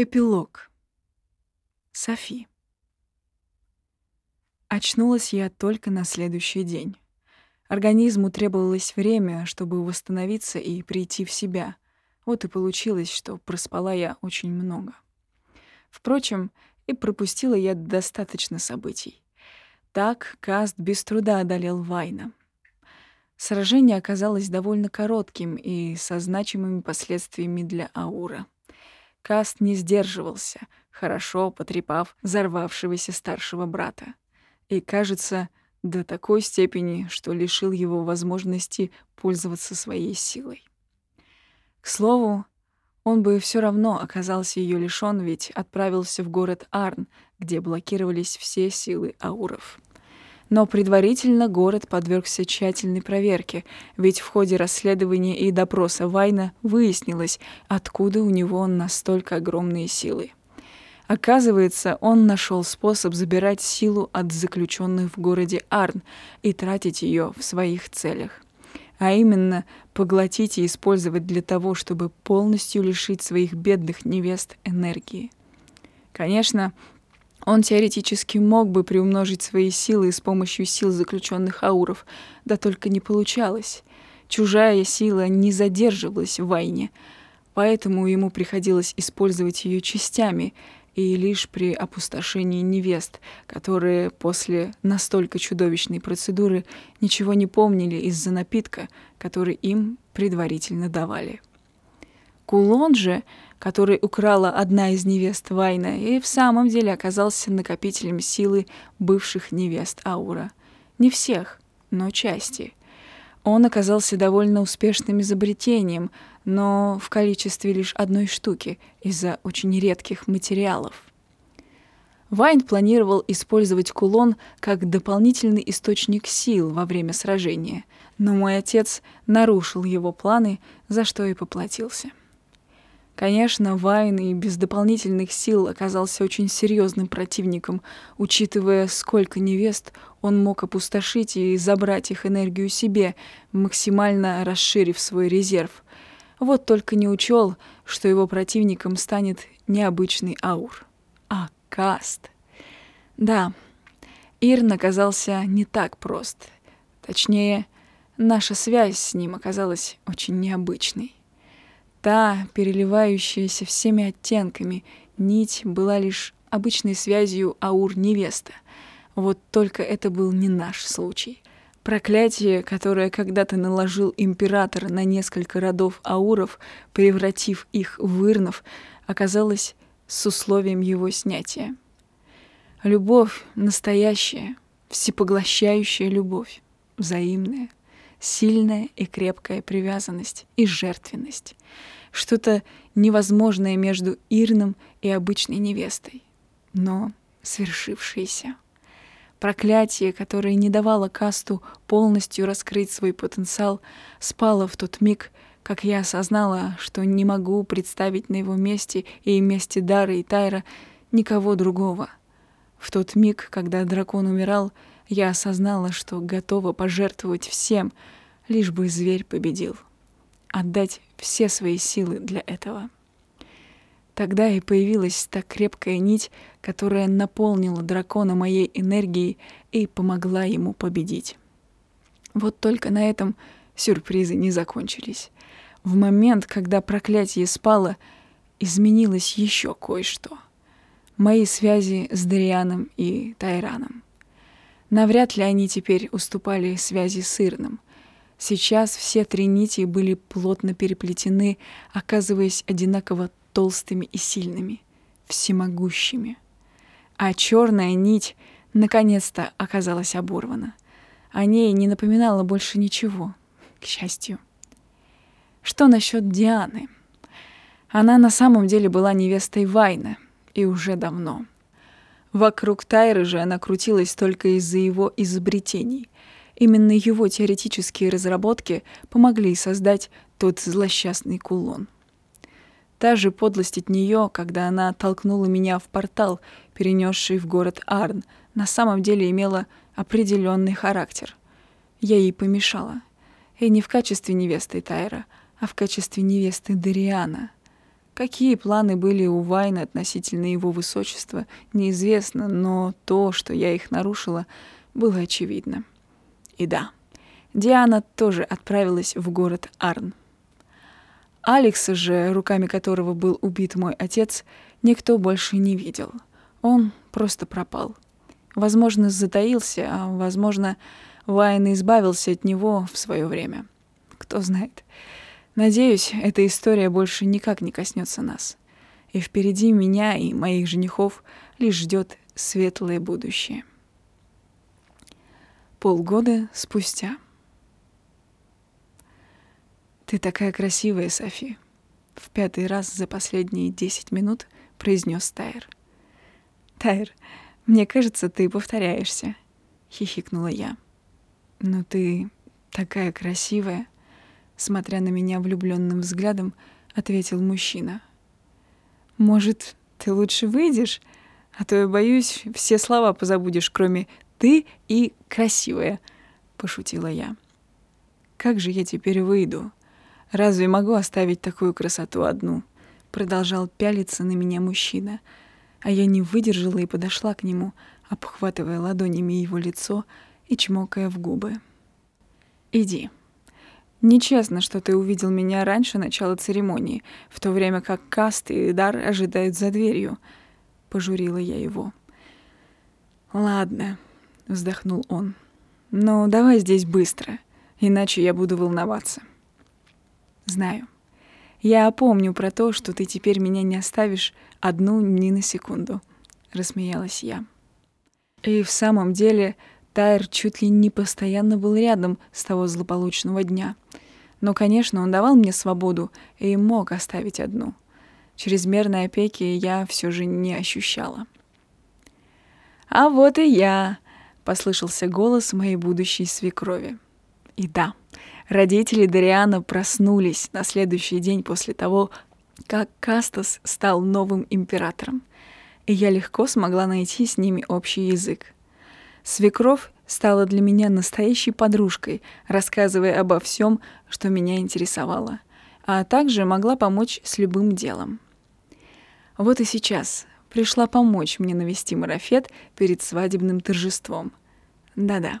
Эпилог. Софи. Очнулась я только на следующий день. Организму требовалось время, чтобы восстановиться и прийти в себя. Вот и получилось, что проспала я очень много. Впрочем, и пропустила я достаточно событий. Так Каст без труда одолел Вайна. Сражение оказалось довольно коротким и со значимыми последствиями для Аура — Каст не сдерживался, хорошо потрепав взорвавшегося старшего брата. И, кажется, до такой степени, что лишил его возможности пользоваться своей силой. К слову, он бы все равно оказался ее лишён, ведь отправился в город Арн, где блокировались все силы ауров. Но предварительно город подвергся тщательной проверке, ведь в ходе расследования и допроса Вайна выяснилось, откуда у него настолько огромные силы. Оказывается, он нашел способ забирать силу от заключенных в городе Арн и тратить ее в своих целях. А именно, поглотить и использовать для того, чтобы полностью лишить своих бедных невест энергии. Конечно, он теоретически мог бы приумножить свои силы с помощью сил заключенных ауров, да только не получалось. Чужая сила не задерживалась в войне, поэтому ему приходилось использовать ее частями и лишь при опустошении невест, которые после настолько чудовищной процедуры ничего не помнили из-за напитка, который им предварительно давали. Кулон же — который украла одна из невест Вайна, и в самом деле оказался накопителем силы бывших невест Аура. Не всех, но части. Он оказался довольно успешным изобретением, но в количестве лишь одной штуки из-за очень редких материалов. Вайн планировал использовать кулон как дополнительный источник сил во время сражения, но мой отец нарушил его планы, за что и поплатился. Конечно, Вайн и без дополнительных сил оказался очень серьезным противником, учитывая, сколько невест он мог опустошить и забрать их энергию себе, максимально расширив свой резерв. Вот только не учел, что его противником станет необычный аур, а каст. Да, Ирн оказался не так прост. Точнее, наша связь с ним оказалась очень необычной. Та, переливающаяся всеми оттенками, нить была лишь обычной связью аур-невеста. Вот только это был не наш случай. Проклятие, которое когда-то наложил император на несколько родов ауров, превратив их в ирнов, оказалось с условием его снятия. Любовь настоящая, всепоглощающая любовь, взаимная сильная и крепкая привязанность и жертвенность. Что-то невозможное между Ирном и обычной невестой, но свершившееся. Проклятие, которое не давало Касту полностью раскрыть свой потенциал, спало в тот миг, как я осознала, что не могу представить на его месте и месте Дары и Тайра никого другого. В тот миг, когда дракон умирал, я осознала, что готова пожертвовать всем, лишь бы зверь победил. Отдать все свои силы для этого. Тогда и появилась та крепкая нить, которая наполнила дракона моей энергией и помогла ему победить. Вот только на этом сюрпризы не закончились. В момент, когда проклятие спало, изменилось еще кое-что. Мои связи с Дарианом и Тайраном. Навряд ли они теперь уступали связи с Ирном. Сейчас все три нити были плотно переплетены, оказываясь одинаково толстыми и сильными, всемогущими. А черная нить наконец-то оказалась оборвана. О ней не напоминало больше ничего, к счастью. Что насчет Дианы? Она на самом деле была невестой Вайна, и уже давно — Вокруг Тайры же она крутилась только из-за его изобретений. Именно его теоретические разработки помогли создать тот злосчастный кулон. Та же подлость от нее, когда она толкнула меня в портал, перенесший в город Арн, на самом деле имела определенный характер. Я ей помешала. И не в качестве невесты Тайра, а в качестве невесты Дариана. Какие планы были у Вайна относительно его высочества, неизвестно, но то, что я их нарушила, было очевидно. И да, Диана тоже отправилась в город Арн. Алекса же, руками которого был убит мой отец, никто больше не видел. Он просто пропал. Возможно, затаился, а, возможно, Вайн избавился от него в свое время. Кто знает. Надеюсь, эта история больше никак не коснется нас. И впереди меня и моих женихов лишь ждет светлое будущее. Полгода спустя. «Ты такая красивая, Софи», — в пятый раз за последние десять минут произнес Тайр. «Тайр, мне кажется, ты повторяешься», — хихикнула я. «Но ты такая красивая», — смотря на меня влюбленным взглядом, ответил мужчина. «Может, ты лучше выйдешь? А то я боюсь, все слова позабудешь, кроме «ты» и «красивая», — пошутила я. «Как же я теперь выйду? Разве могу оставить такую красоту одну?» Продолжал пялиться на меня мужчина, а я не выдержала и подошла к нему, обхватывая ладонями его лицо — и чмокая в губы. «Иди. Нечестно, что ты увидел меня раньше начала церемонии, в то время как Каст и Дар ожидают за дверью», — пожурила я его. «Ладно», — вздохнул он. «Но давай здесь быстро, иначе я буду волноваться». «Знаю. Я опомню про то, что ты теперь меня не оставишь одну ни на секунду», — рассмеялась я. И в самом деле Тайр чуть ли не постоянно был рядом с того злополучного дня. Но, конечно, он давал мне свободу и мог оставить одну. Чрезмерной опеки я все же не ощущала. «А вот и я!» — послышался голос моей будущей свекрови. И да, родители Дариана проснулись на следующий день после того, как Кастас стал новым императором, и я легко смогла найти с ними общий язык. Свекровь стала для меня настоящей подружкой, рассказывая обо всем, что меня интересовало, а также могла помочь с любым делом. Вот и сейчас пришла помочь мне навести марафет перед свадебным торжеством. Да-да,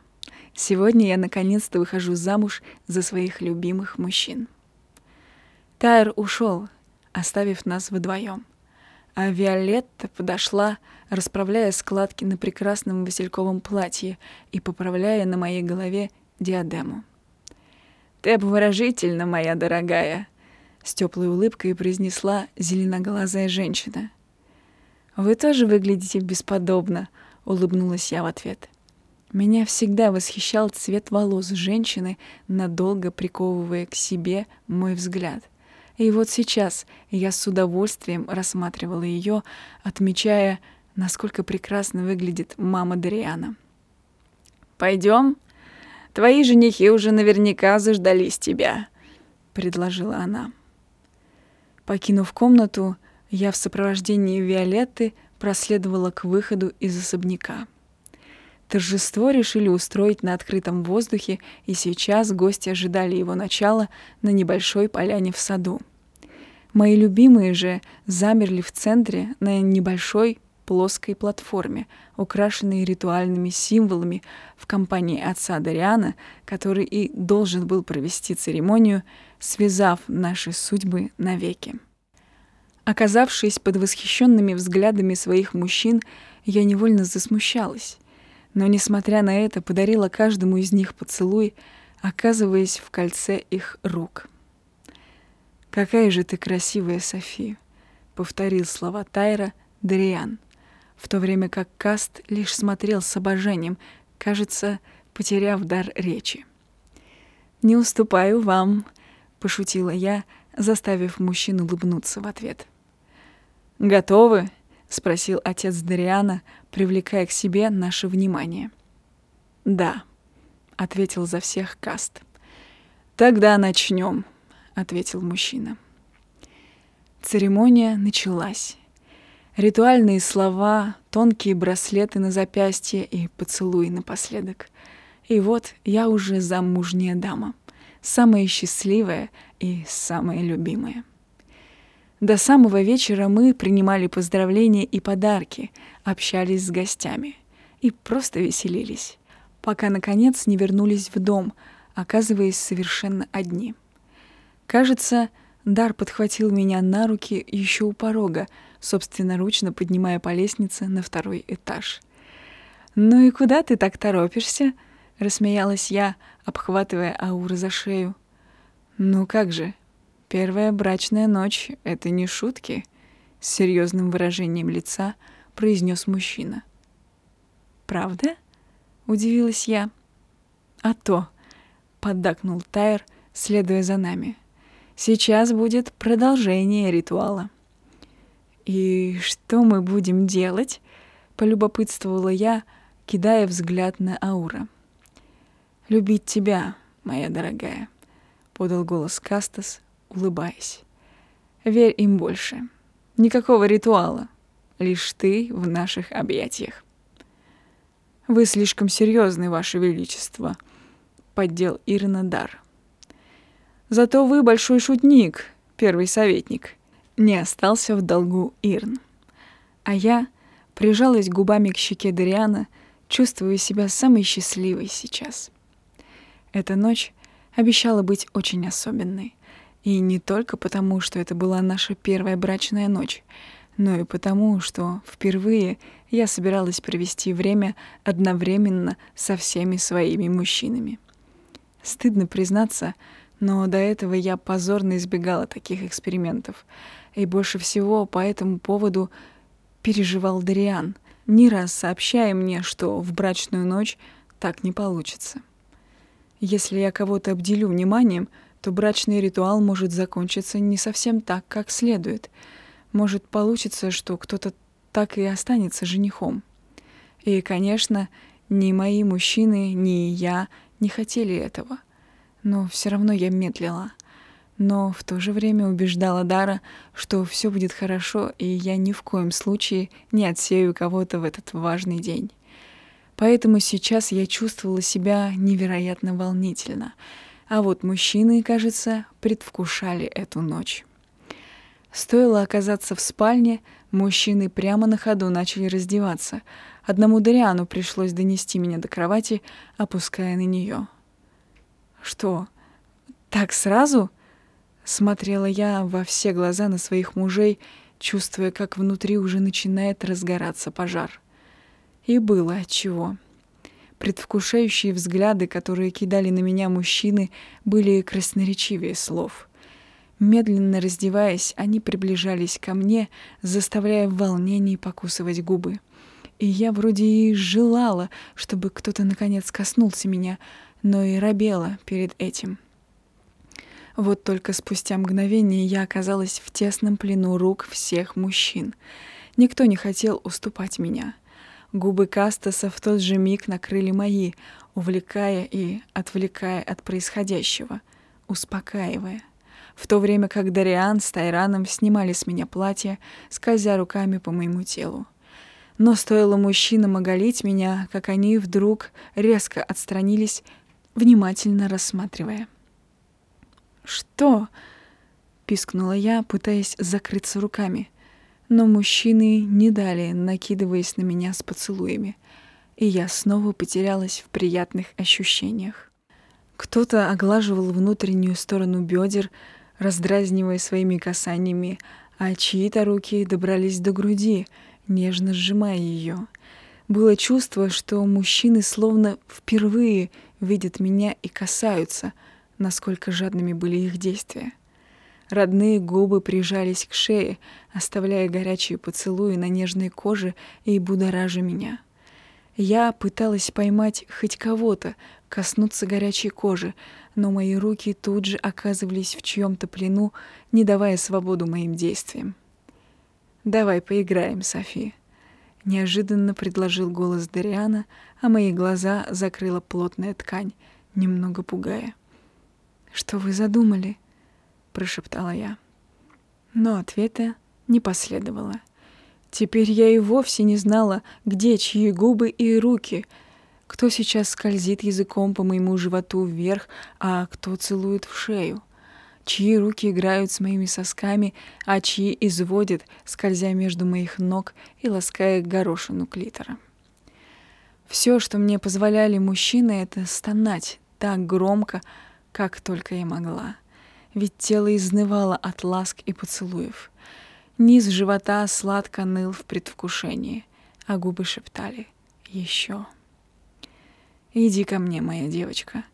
сегодня я наконец-то выхожу замуж за своих любимых мужчин. Тайр ушел, оставив нас вдвоем а Виолетта подошла, расправляя складки на прекрасном васильковом платье и поправляя на моей голове диадему. «Ты обворожительна, моя дорогая!» — с теплой улыбкой произнесла зеленоглазая женщина. «Вы тоже выглядите бесподобно», — улыбнулась я в ответ. Меня всегда восхищал цвет волос женщины, надолго приковывая к себе мой взгляд — и вот сейчас я с удовольствием рассматривала ее, отмечая, насколько прекрасно выглядит мама Дариана. Пойдем, твои женихи уже наверняка заждались тебя, предложила она. Покинув комнату, я в сопровождении Виолетты проследовала к выходу из особняка. Торжество решили устроить на открытом воздухе, и сейчас гости ожидали его начала на небольшой поляне в саду. Мои любимые же замерли в центре на небольшой плоской платформе, украшенной ритуальными символами в компании отца Дариана, который и должен был провести церемонию, связав наши судьбы навеки. Оказавшись под восхищенными взглядами своих мужчин, я невольно засмущалась но, несмотря на это, подарила каждому из них поцелуй, оказываясь в кольце их рук. «Какая же ты красивая, София!» — повторил слова Тайра Дариан, в то время как Каст лишь смотрел с обожанием, кажется, потеряв дар речи. «Не уступаю вам», — пошутила я, заставив мужчину улыбнуться в ответ. «Готовы?» — спросил отец Дариана, привлекая к себе наше внимание. «Да», — ответил за всех Каст. «Тогда начнем», — ответил мужчина. Церемония началась. Ритуальные слова, тонкие браслеты на запястье и поцелуй напоследок. И вот я уже замужняя дама, самая счастливая и самая любимая. До самого вечера мы принимали поздравления и подарки, общались с гостями и просто веселились, пока, наконец, не вернулись в дом, оказываясь совершенно одни. Кажется, Дар подхватил меня на руки еще у порога, собственноручно поднимая по лестнице на второй этаж. «Ну и куда ты так торопишься?» — рассмеялась я, обхватывая Ауру за шею. «Ну как же, первая брачная ночь — это не шутки», — с серьезным выражением лица произнес мужчина. «Правда?» — удивилась я. «А то», — поддакнул Тайр, следуя за нами. «Сейчас будет продолжение ритуала». «И что мы будем делать?» — полюбопытствовала я, кидая взгляд на Аура. «Любить тебя, моя дорогая», — подал голос Кастас, улыбаясь. «Верь им больше. Никакого ритуала. Лишь ты в наших объятиях». «Вы слишком серьезны, Ваше Величество», — поддел Ирна Дар. «Зато вы большой шутник, первый советник», — не остался в долгу Ирн. А я прижалась губами к щеке Дариана, чувствуя себя самой счастливой сейчас. Эта ночь обещала быть очень особенной. И не только потому, что это была наша первая брачная ночь, но и потому, что впервые я собиралась провести время одновременно со всеми своими мужчинами. Стыдно признаться, но до этого я позорно избегала таких экспериментов. И больше всего по этому поводу переживал Дариан, не раз сообщая мне, что в брачную ночь так не получится. Если я кого-то обделю вниманием, то брачный ритуал может закончиться не совсем так, как следует. Может получиться, что кто-то так и останется женихом. И, конечно, ни мои мужчины, ни я не хотели этого. Но все равно я медлила. Но в то же время убеждала Дара, что все будет хорошо, и я ни в коем случае не отсею кого-то в этот важный день. Поэтому сейчас я чувствовала себя невероятно волнительно. А вот мужчины, кажется, предвкушали эту ночь. Стоило оказаться в спальне, мужчины прямо на ходу начали раздеваться. Одному Дариану пришлось донести меня до кровати, опуская на нее. «Что, так сразу?» Смотрела я во все глаза на своих мужей, чувствуя, как внутри уже начинает разгораться пожар. И было отчего. Предвкушающие взгляды, которые кидали на меня мужчины, были красноречивее слов. Медленно раздеваясь, они приближались ко мне, заставляя в волнении покусывать губы. И я вроде и желала, чтобы кто-то наконец коснулся меня, но и робела перед этим. Вот только спустя мгновение я оказалась в тесном плену рук всех мужчин. Никто не хотел уступать меня — Губы Кастаса в тот же миг накрыли мои, увлекая и отвлекая от происходящего, успокаивая. В то время как Дариан с Тайраном снимали с меня платье, скользя руками по моему телу. Но стоило мужчинам оголить меня, как они вдруг резко отстранились, внимательно рассматривая. «Что?» — пискнула я, пытаясь закрыться руками — но мужчины не дали, накидываясь на меня с поцелуями, и я снова потерялась в приятных ощущениях. Кто-то оглаживал внутреннюю сторону бедер, раздразнивая своими касаниями, а чьи-то руки добрались до груди, нежно сжимая ее. Было чувство, что мужчины словно впервые видят меня и касаются, насколько жадными были их действия. Родные губы прижались к шее, оставляя горячие поцелуи на нежной коже и будоража меня. Я пыталась поймать хоть кого-то, коснуться горячей кожи, но мои руки тут же оказывались в чьем-то плену, не давая свободу моим действиям. «Давай поиграем, Софи», — неожиданно предложил голос Дариана, а мои глаза закрыла плотная ткань, немного пугая. «Что вы задумали?» прошептала я. Но ответа не последовало. Теперь я и вовсе не знала, где чьи губы и руки, кто сейчас скользит языком по моему животу вверх, а кто целует в шею. Чьи руки играют с моими сосками, а чьи изводят, скользя между моих ног и лаская горошину клитора. Все, что мне позволяли мужчины, это стонать так громко, как только я могла. Ведь тело изнывало от ласк и поцелуев. Низ живота сладко ныл в предвкушении, а губы шептали «Еще». «Иди ко мне, моя девочка».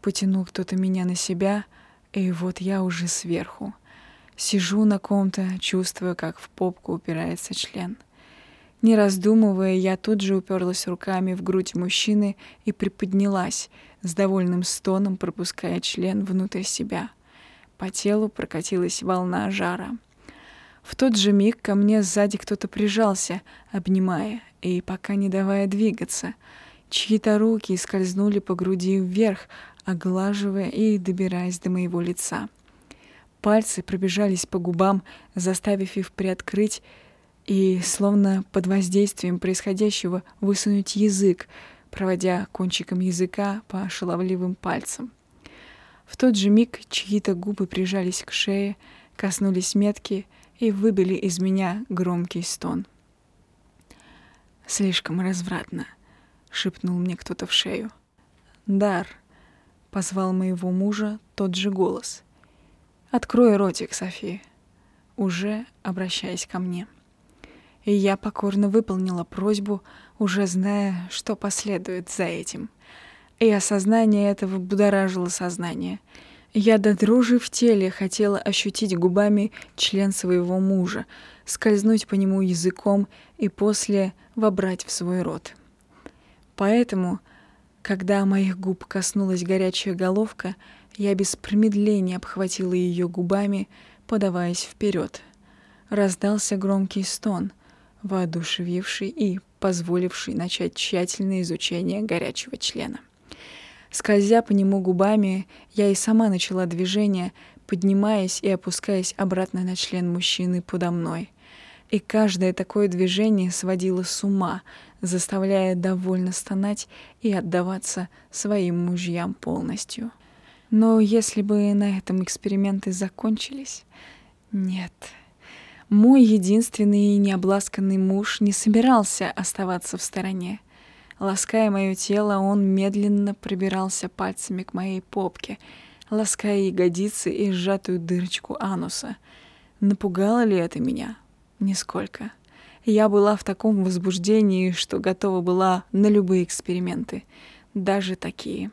Потянул кто-то меня на себя — и вот я уже сверху. Сижу на ком-то, чувствуя, как в попку упирается член. Не раздумывая, я тут же уперлась руками в грудь мужчины и приподнялась, с довольным стоном пропуская член внутрь себя. По телу прокатилась волна жара. В тот же миг ко мне сзади кто-то прижался, обнимая и пока не давая двигаться. Чьи-то руки скользнули по груди вверх, оглаживая и добираясь до моего лица. Пальцы пробежались по губам, заставив их приоткрыть и, словно под воздействием происходящего, высунуть язык, проводя кончиком языка по шаловливым пальцам. В тот же миг чьи-то губы прижались к шее, коснулись метки и выбили из меня громкий стон. «Слишком развратно», — шепнул мне кто-то в шею. «Дар», Позвал моего мужа тот же голос. «Открой ротик, София», уже обращаясь ко мне. И я покорно выполнила просьбу, уже зная, что последует за этим. И осознание этого будоражило сознание. Я до дрожи в теле хотела ощутить губами член своего мужа, скользнуть по нему языком и после вобрать в свой рот. Поэтому когда моих губ коснулась горячая головка, я без промедления обхватила ее губами, подаваясь вперед. Раздался громкий стон, воодушевивший и позволивший начать тщательное изучение горячего члена. Скользя по нему губами, я и сама начала движение, поднимаясь и опускаясь обратно на член мужчины подо мной. И каждое такое движение сводило с ума, заставляя довольно стонать и отдаваться своим мужьям полностью. Но если бы на этом эксперименты закончились... Нет. Мой единственный и необласканный муж не собирался оставаться в стороне. Лаская мое тело, он медленно пробирался пальцами к моей попке, лаская ягодицы и сжатую дырочку ануса. Напугало ли это меня? Нисколько. Я была в таком возбуждении, что готова была на любые эксперименты, даже такие.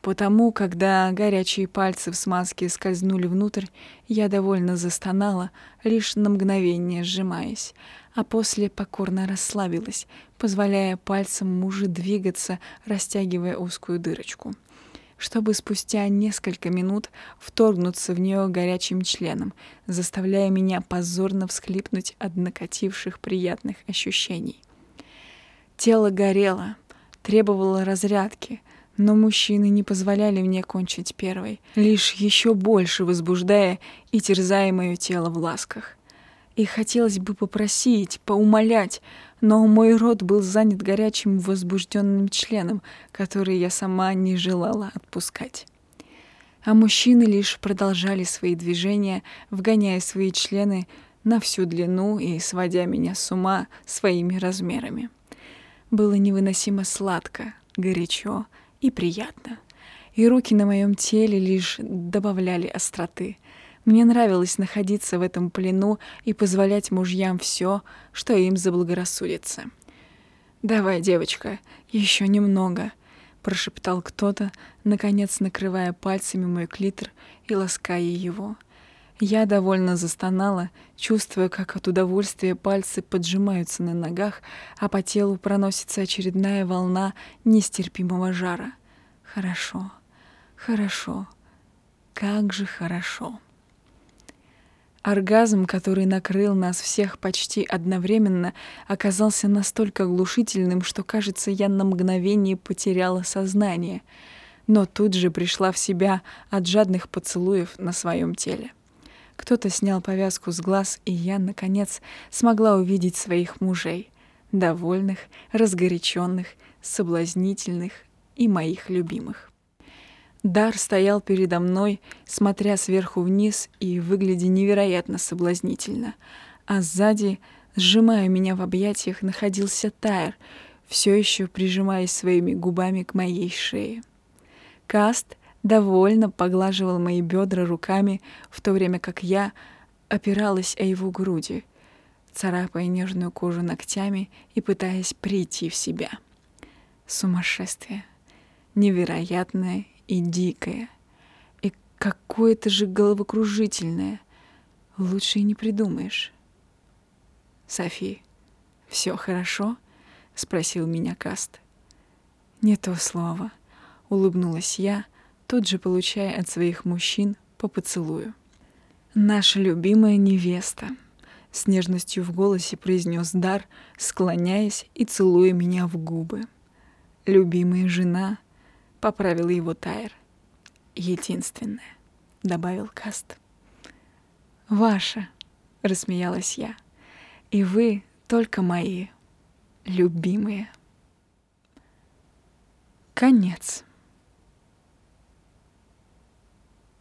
Потому, когда горячие пальцы в смазке скользнули внутрь, я довольно застонала, лишь на мгновение сжимаясь, а после покорно расслабилась, позволяя пальцам мужа двигаться, растягивая узкую дырочку — чтобы спустя несколько минут вторгнуться в нее горячим членом, заставляя меня позорно всхлипнуть от накативших приятных ощущений. Тело горело, требовало разрядки, но мужчины не позволяли мне кончить первой, лишь еще больше возбуждая и терзая мое тело в ласках. И хотелось бы попросить, поумолять, но мой рот был занят горячим возбужденным членом, который я сама не желала отпускать. А мужчины лишь продолжали свои движения, вгоняя свои члены на всю длину и сводя меня с ума своими размерами. Было невыносимо сладко, горячо и приятно. И руки на моем теле лишь добавляли остроты — мне нравилось находиться в этом плену и позволять мужьям все, что им заблагорассудится. «Давай, девочка, еще немного», — прошептал кто-то, наконец накрывая пальцами мой клитор и лаская его. Я довольно застонала, чувствуя, как от удовольствия пальцы поджимаются на ногах, а по телу проносится очередная волна нестерпимого жара. Хорошо, хорошо, как же хорошо. Оргазм, который накрыл нас всех почти одновременно, оказался настолько глушительным, что, кажется, я на мгновение потеряла сознание, но тут же пришла в себя от жадных поцелуев на своем теле. Кто-то снял повязку с глаз, и я, наконец, смогла увидеть своих мужей, довольных, разгоряченных, соблазнительных и моих любимых. Дар стоял передо мной, смотря сверху вниз и выглядя невероятно соблазнительно, а сзади, сжимая меня в объятиях, находился Тайр, все еще прижимаясь своими губами к моей шее. Каст довольно поглаживал мои бедра руками, в то время как я опиралась о его груди, царапая нежную кожу ногтями и пытаясь прийти в себя. Сумасшествие. Невероятное и дикое. И какое-то же головокружительное. Лучше и не придумаешь. «Софи, все хорошо?» — спросил меня Каст. «Не то слово», — улыбнулась я, тут же получая от своих мужчин по поцелую. «Наша любимая невеста», — с нежностью в голосе произнес Дар, склоняясь и целуя меня в губы. «Любимая жена», — поправил его Тайр. «Единственная», — добавил Каст. «Ваша», — рассмеялась я, — «и вы только мои, любимые». Конец.